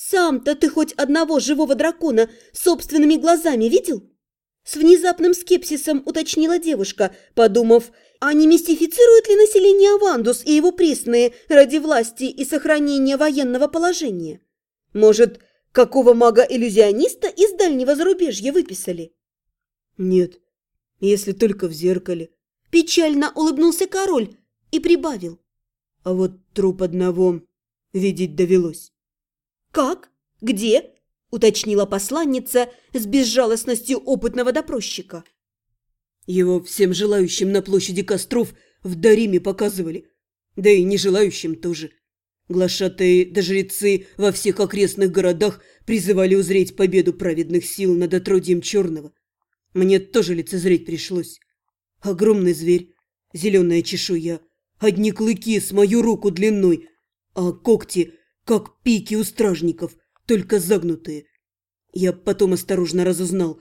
Сам-то ты хоть одного живого дракона собственными глазами видел? С внезапным скепсисом уточнила девушка, подумав, а не мистифицирует ли население Авандус и его пресные ради власти и сохранения военного положения? Может, какого мага-иллюзиониста из дальнего зарубежья выписали? Нет, если только в зеркале. Печально улыбнулся король и прибавил. А вот труп одного видеть довелось. «Как? Где?» – уточнила посланница с безжалостностью опытного допросчика. Его всем желающим на площади костров в Дариме показывали, да и нежелающим тоже. Глашатые да жрецы во всех окрестных городах призывали узреть победу праведных сил над отродьем черного. Мне тоже лицезреть пришлось. Огромный зверь, зеленая чешуя, одни клыки с мою руку длиной, а когти как пики у стражников, только загнутые. Я потом осторожно разузнал.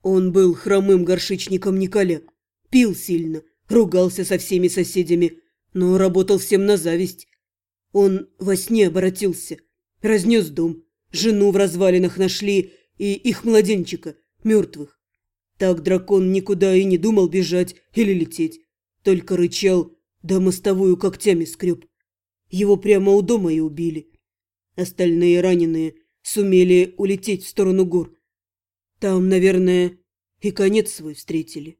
Он был хромым горшечником Николя. Пил сильно, ругался со всеми соседями, но работал всем на зависть. Он во сне обратился, разнес дом, жену в развалинах нашли и их младенчика, мертвых. Так дракон никуда и не думал бежать или лететь, только рычал, да мостовую когтями скреб. Его прямо у дома и убили. Остальные раненые сумели улететь в сторону гор. Там, наверное, и конец свой встретили.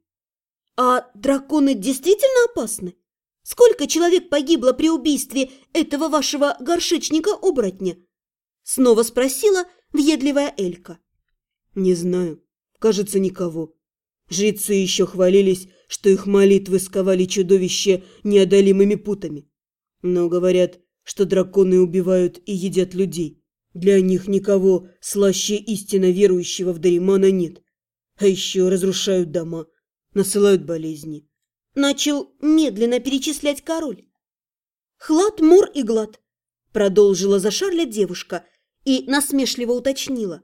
А драконы действительно опасны? Сколько человек погибло при убийстве этого вашего горшечника-оборотня? Снова спросила въедливая Элька. Не знаю. Кажется, никого. Жрецы еще хвалились, что их молитвы сковали чудовище неодолимыми путами. Но говорят, что драконы убивают и едят людей. Для них никого слаще истинно верующего в Даримана нет. А еще разрушают дома, насылают болезни. Начал медленно перечислять король. Хлад, мур и глад. Продолжила за Шарля девушка и насмешливо уточнила.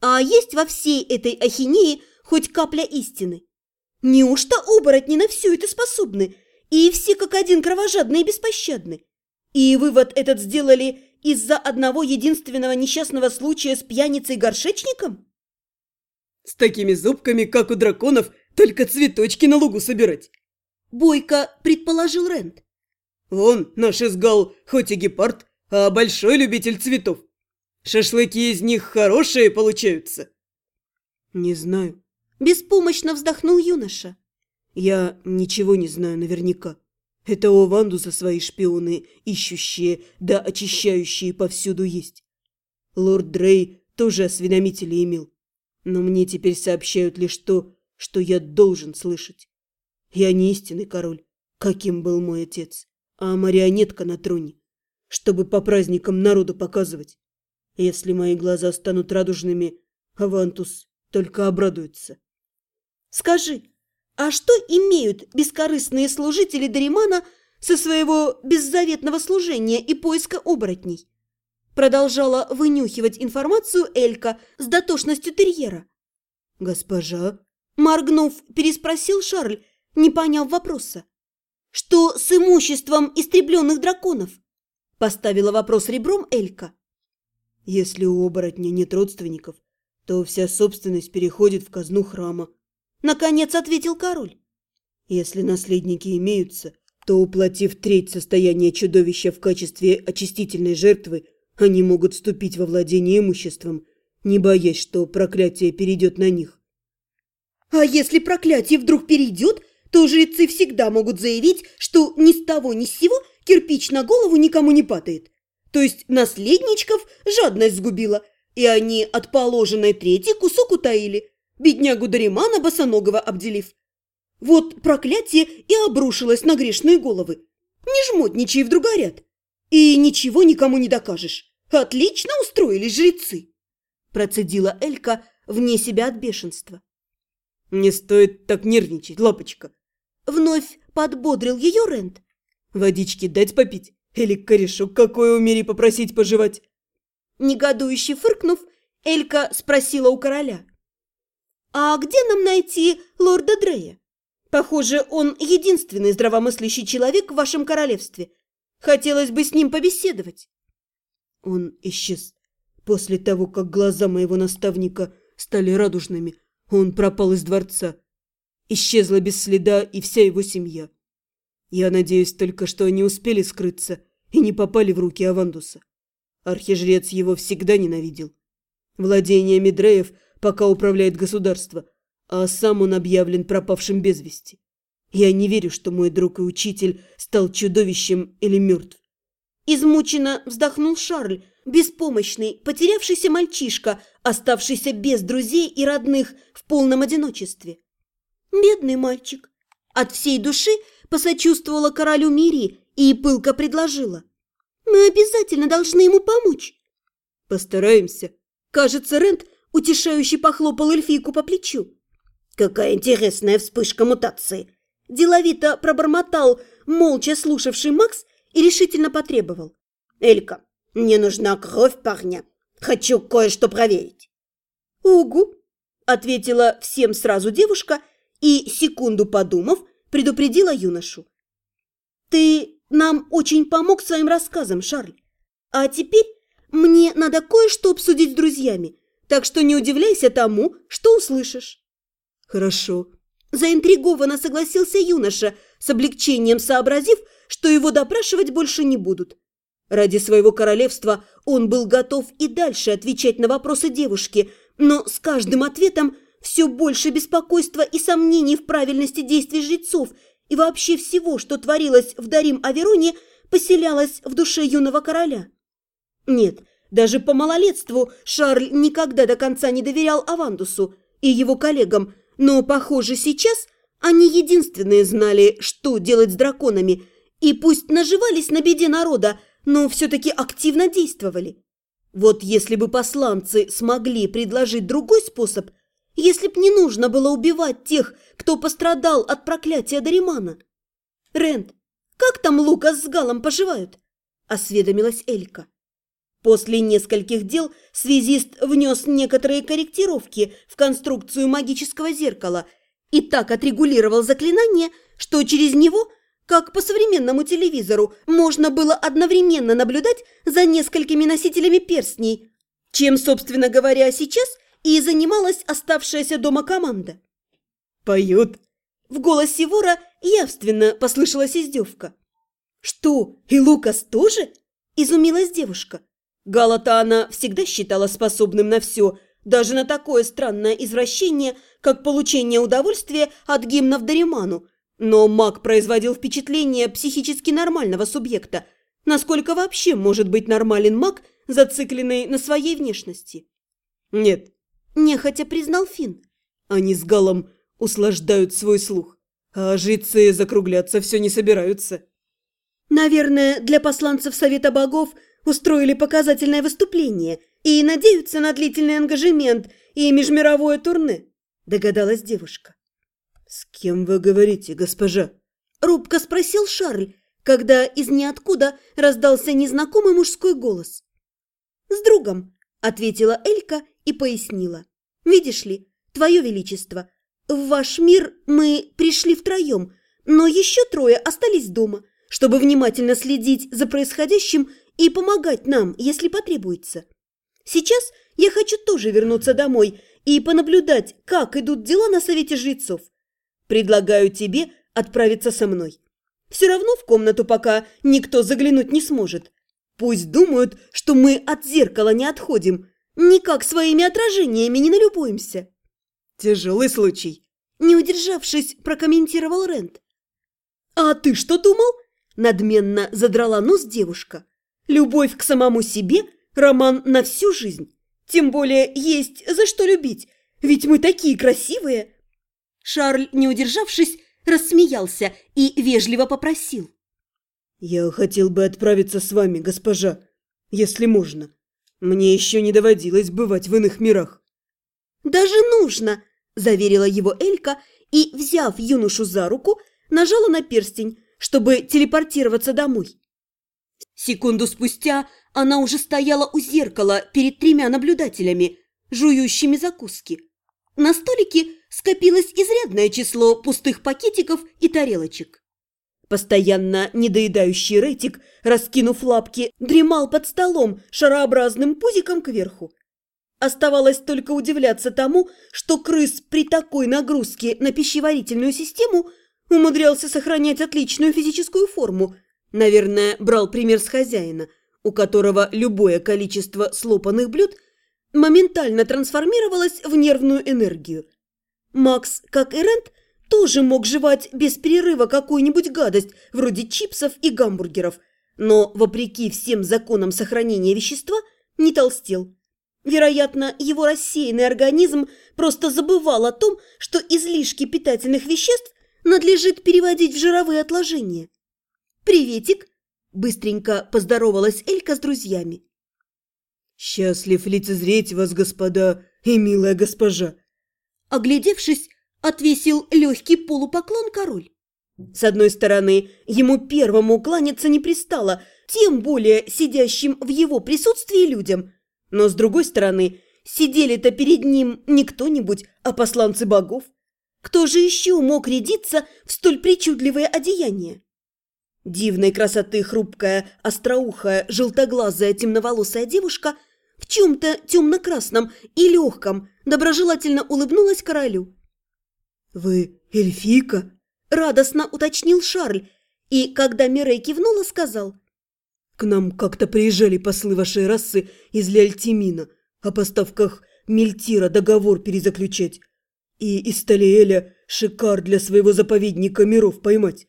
А есть во всей этой ахинеи хоть капля истины? Неужто оборотни на все это способны? И все как один кровожадны и беспощадны? И вывод этот сделали из-за одного единственного несчастного случая с пьяницей-горшечником? С такими зубками, как у драконов, только цветочки на лугу собирать. Бойко предположил Рент. Вон, наш изгал, хоть и гепард, а большой любитель цветов. Шашлыки из них хорошие получаются. Не знаю. Беспомощно вздохнул юноша. Я ничего не знаю наверняка. Это у Вандуса свои шпионы, ищущие да очищающие повсюду есть. Лорд Дрей тоже осведомители имел. Но мне теперь сообщают лишь то, что я должен слышать. Я не истинный король, каким был мой отец, а марионетка на троне, чтобы по праздникам народу показывать. Если мои глаза станут радужными, Авантус только обрадуется. Скажи, а что имеют бескорыстные служители Даримана со своего беззаветного служения и поиска оборотней? Продолжала вынюхивать информацию Элька с дотошностью терьера. «Госпожа?» Моргнув, переспросил Шарль, не поняв вопроса. «Что с имуществом истребленных драконов?» Поставила вопрос ребром Элька. «Если у оборотня нет родственников, то вся собственность переходит в казну храма», Наконец ответил король. Если наследники имеются, то, уплатив треть состояния чудовища в качестве очистительной жертвы, они могут вступить во владение имуществом, не боясь, что проклятие перейдет на них. А если проклятие вдруг перейдет, то жрецы всегда могут заявить, что ни с того ни с сего кирпич на голову никому не падает. То есть наследничков жадность сгубила, и они от положенной трети кусок утаили беднягу Даримана босоногого обделив. Вот проклятие и обрушилось на грешные головы. Не жмотничай вдруг горят. И ничего никому не докажешь. Отлично устроились жрецы. Процедила Элька вне себя от бешенства. Не стоит так нервничать, лапочка. Вновь подбодрил ее Рент. Водички дать попить? Или корешок какой умери попросить пожевать? Негодующе фыркнув, Элька спросила у короля. «А где нам найти лорда Дрея? Похоже, он единственный здравомыслящий человек в вашем королевстве. Хотелось бы с ним побеседовать». Он исчез. После того, как глаза моего наставника стали радужными, он пропал из дворца. Исчезла без следа и вся его семья. Я надеюсь только, что они успели скрыться и не попали в руки Авандуса. Архижрец его всегда ненавидел. Владение Медреев пока управляет государство, а сам он объявлен пропавшим без вести. Я не верю, что мой друг и учитель стал чудовищем или мертв. Измученно вздохнул Шарль, беспомощный, потерявшийся мальчишка, оставшийся без друзей и родных в полном одиночестве. Бедный мальчик. От всей души посочувствовала королю Мири и пылко предложила. Мы обязательно должны ему помочь. Постараемся. Кажется, Рент утешающе похлопал эльфийку по плечу. Какая интересная вспышка мутации. Деловито пробормотал молча слушавший Макс и решительно потребовал. «Элька, мне нужна кровь парня. Хочу кое-что проверить». «Угу», – ответила всем сразу девушка и, секунду подумав, предупредила юношу. «Ты нам очень помог своим рассказом, Шарль. А теперь мне надо кое-что обсудить с друзьями, так что не удивляйся тому, что услышишь». «Хорошо», Заинтригованно согласился юноша, с облегчением сообразив, что его допрашивать больше не будут. Ради своего королевства он был готов и дальше отвечать на вопросы девушки, но с каждым ответом все больше беспокойства и сомнений в правильности действий жрецов и вообще всего, что творилось в Дарим-Авероне, поселялось в душе юного короля. Нет, даже по малолетству Шарль никогда до конца не доверял Авандусу и его коллегам, но, похоже, сейчас они единственные знали, что делать с драконами, и пусть наживались на беде народа, но все-таки активно действовали. Вот если бы посланцы смогли предложить другой способ, если б не нужно было убивать тех, кто пострадал от проклятия Даримана. «Рент, как там Лукас с Галом поживают?» – осведомилась Элька. После нескольких дел связист внес некоторые корректировки в конструкцию магического зеркала и так отрегулировал заклинание, что через него, как по современному телевизору, можно было одновременно наблюдать за несколькими носителями перстней, чем, собственно говоря, сейчас и занималась оставшаяся дома команда. «Поют!» В голосе вора явственно послышалась издевка. «Что, и Лукас тоже?» – изумилась девушка. Галата она всегда считала способным на все, даже на такое странное извращение, как получение удовольствия от гимнов Дариману. Но маг производил впечатление психически нормального субъекта. Насколько вообще может быть нормален маг, зацикленный на своей внешности? Нет, нехотя признал Фин. Они с Галом услаждают свой слух, а жрецы закругляться все не собираются. Наверное, для посланцев Совета Богов – устроили показательное выступление и надеются на длительный ангажемент и межмировое турне», – догадалась девушка. «С кем вы говорите, госпожа?» – робко спросил Шарль, когда из ниоткуда раздался незнакомый мужской голос. «С другом», – ответила Элька и пояснила. «Видишь ли, твое величество, в ваш мир мы пришли втроем, но еще трое остались дома, чтобы внимательно следить за происходящим и помогать нам, если потребуется. Сейчас я хочу тоже вернуться домой и понаблюдать, как идут дела на совете жрецов. Предлагаю тебе отправиться со мной. Все равно в комнату пока никто заглянуть не сможет. Пусть думают, что мы от зеркала не отходим, никак своими отражениями не налюбуемся. Тяжелый случай. Не удержавшись, прокомментировал Рент. А ты что думал? Надменно задрала нос девушка. Любовь к самому себе – роман на всю жизнь. Тем более есть за что любить, ведь мы такие красивые. Шарль, не удержавшись, рассмеялся и вежливо попросил. «Я хотел бы отправиться с вами, госпожа, если можно. Мне еще не доводилось бывать в иных мирах». «Даже нужно!» – заверила его Элька и, взяв юношу за руку, нажала на перстень, чтобы телепортироваться домой. Секунду спустя она уже стояла у зеркала перед тремя наблюдателями, жующими закуски. На столике скопилось изрядное число пустых пакетиков и тарелочек. Постоянно недоедающий Ретик, раскинув лапки, дремал под столом шарообразным пузиком кверху. Оставалось только удивляться тому, что крыс при такой нагрузке на пищеварительную систему умудрялся сохранять отличную физическую форму. Наверное, брал пример с хозяина, у которого любое количество слопанных блюд моментально трансформировалось в нервную энергию. Макс, как и Рент, тоже мог жевать без перерыва какую-нибудь гадость, вроде чипсов и гамбургеров, но, вопреки всем законам сохранения вещества, не толстел. Вероятно, его рассеянный организм просто забывал о том, что излишки питательных веществ надлежит переводить в жировые отложения. «Приветик!» – быстренько поздоровалась Элька с друзьями. «Счастлив лицезреть вас, господа и милая госпожа!» Оглядевшись, отвесил легкий полупоклон король. С одной стороны, ему первому кланяться не пристало, тем более сидящим в его присутствии людям – но, с другой стороны, сидели-то перед ним не кто-нибудь, а посланцы богов. Кто же еще мог рядиться в столь причудливое одеяние? Дивной красоты хрупкая, остроухая, желтоглазая, темноволосая девушка в чем-то темно-красном и легком доброжелательно улыбнулась королю. «Вы эльфийка?» – радостно уточнил Шарль, и, когда Мирей кивнула, сказал – к нам как-то приезжали послы вашей расы из Леальтимина о поставках Мельтира договор перезаключать и из Талиэля шикар для своего заповедника миров поймать.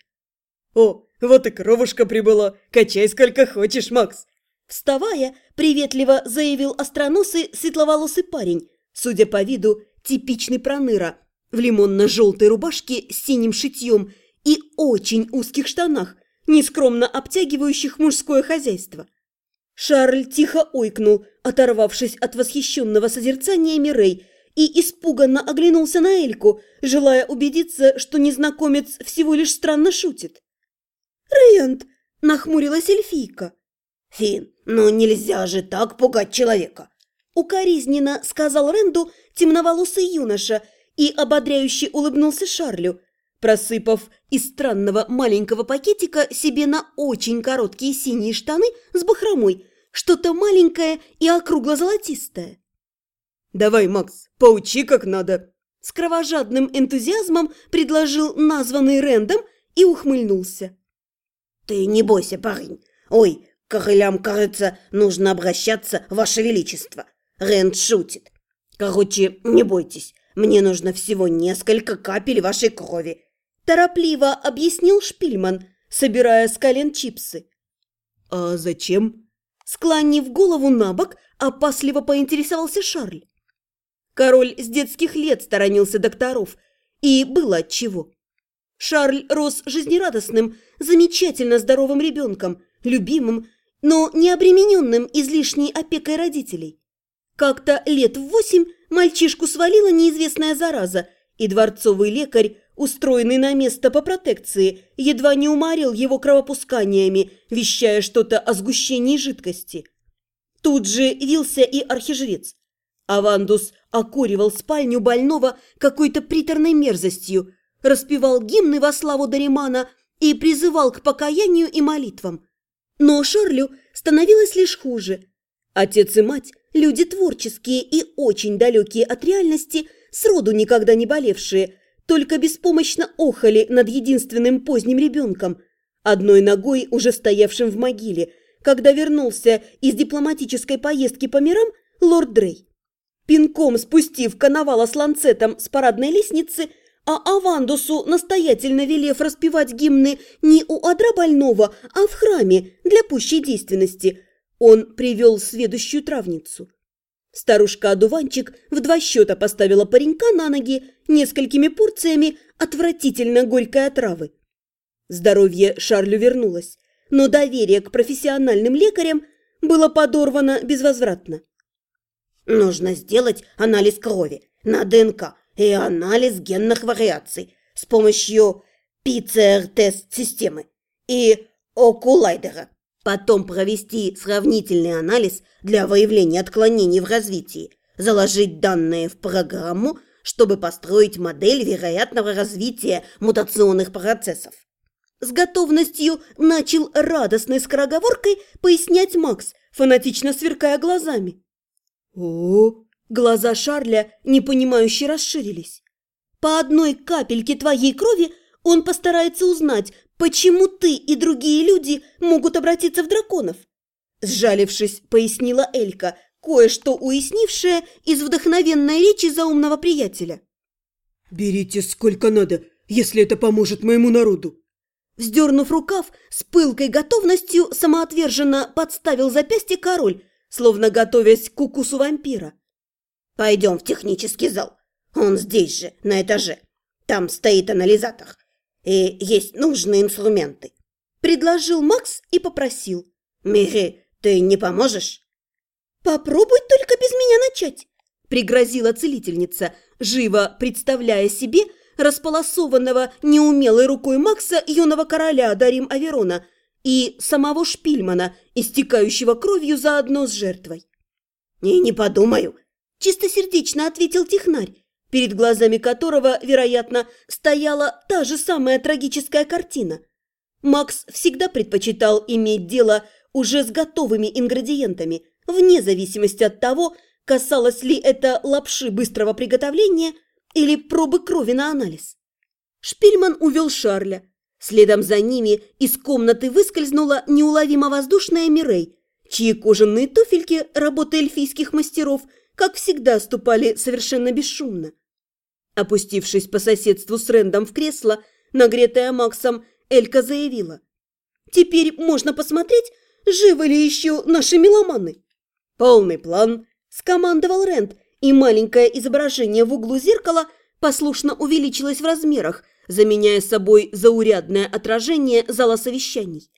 О, вот и кровушка прибыла, качай сколько хочешь, Макс. Вставая, приветливо заявил остроносый светловолосый парень, судя по виду, типичный проныра, в лимонно-желтой рубашке с синим шитьем и очень узких штанах, нескромно обтягивающих мужское хозяйство. Шарль тихо ойкнул, оторвавшись от восхищенного созерцания Мирей, и испуганно оглянулся на Эльку, желая убедиться, что незнакомец всего лишь странно шутит. «Рэнд!» – нахмурилась эльфийка. «Фин, ну нельзя же так пугать человека!» Укоризненно сказал Ренду темноволосый юноша и ободряюще улыбнулся Шарлю – просыпав из странного маленького пакетика себе на очень короткие синие штаны с бахромой что-то маленькое и округло-золотистое. «Давай, Макс, поучи как надо!» С кровожадным энтузиазмом предложил названный Рэндом и ухмыльнулся. «Ты не бойся, парень. Ой, королям, кажется, нужно обращаться, Ваше Величество. Рэнд шутит. Короче, не бойтесь, мне нужно всего несколько капель вашей крови. Торопливо объяснил Шпильман, собирая с колен чипсы. «А зачем?» Склонив голову на бок, опасливо поинтересовался Шарль. Король с детских лет сторонился докторов, и было отчего. Шарль рос жизнерадостным, замечательно здоровым ребенком, любимым, но не обремененным излишней опекой родителей. Как-то лет в восемь мальчишку свалила неизвестная зараза, и дворцовый лекарь устроенный на место по протекции, едва не уморил его кровопусканиями, вещая что-то о сгущении жидкости. Тут же вился и архижрец. Авандус окуривал спальню больного какой-то приторной мерзостью, распевал гимны во славу Даримана и призывал к покаянию и молитвам. Но Шарлю становилось лишь хуже. Отец и мать, люди творческие и очень далекие от реальности, сроду никогда не болевшие – только беспомощно охали над единственным поздним ребенком, одной ногой уже стоявшим в могиле, когда вернулся из дипломатической поездки по мирам лорд Дрей. Пинком спустив коновала с ланцетом с парадной лестницы, а Авандусу настоятельно велев распевать гимны не у адра больного, а в храме для пущей действенности, он привел сведущую травницу. Старушка-одуванчик в два счета поставила паренька на ноги несколькими порциями отвратительно горькой отравы. Здоровье Шарлю вернулось, но доверие к профессиональным лекарям было подорвано безвозвратно. «Нужно сделать анализ крови на ДНК и анализ генных вариаций с помощью ПЦР-тест-системы и окулайдера», Потом провести сравнительный анализ для выявления отклонений в развитии, заложить данные в программу, чтобы построить модель вероятного развития мутационных процессов. С готовностью начал радостной скороговоркой пояснять Макс, фанатично сверкая глазами. О, Глаза Шарля непонимающе расширились. По одной капельке твоей крови он постарается узнать, почему ты и другие люди могут обратиться в драконов. Сжалившись, пояснила Элька, кое-что уяснившая из вдохновенной речи заумного приятеля. берите сколько надо, если это поможет моему народу. Вздернув рукав, с пылкой готовностью самоотверженно подставил запястье король, словно готовясь к укусу вампира. Пойдем в технический зал. Он здесь же, на этаже. Там стоит анализатор. И есть нужные инструменты. Предложил Макс и попросил. Мири, ты не поможешь? «Попробуй только без меня начать», – пригрозила целительница, живо представляя себе располосованного неумелой рукой Макса юного короля Дарим Аверона и самого Шпильмана, истекающего кровью заодно с жертвой. «И не подумаю», – чистосердечно ответил технарь, перед глазами которого, вероятно, стояла та же самая трагическая картина. Макс всегда предпочитал иметь дело уже с готовыми ингредиентами – вне зависимости от того, касалось ли это лапши быстрого приготовления или пробы крови на анализ. Шпильман увел Шарля. Следом за ними из комнаты выскользнула неуловимо воздушная Мирей, чьи кожаные туфельки работы эльфийских мастеров, как всегда, ступали совершенно бесшумно. Опустившись по соседству с Рэндом в кресло, нагретая Максом, Элька заявила. «Теперь можно посмотреть, живы ли еще наши меломаны». Полный план, скомандовал Рент, и маленькое изображение в углу зеркала послушно увеличилось в размерах, заменяя собой заурядное отражение зала совещаний.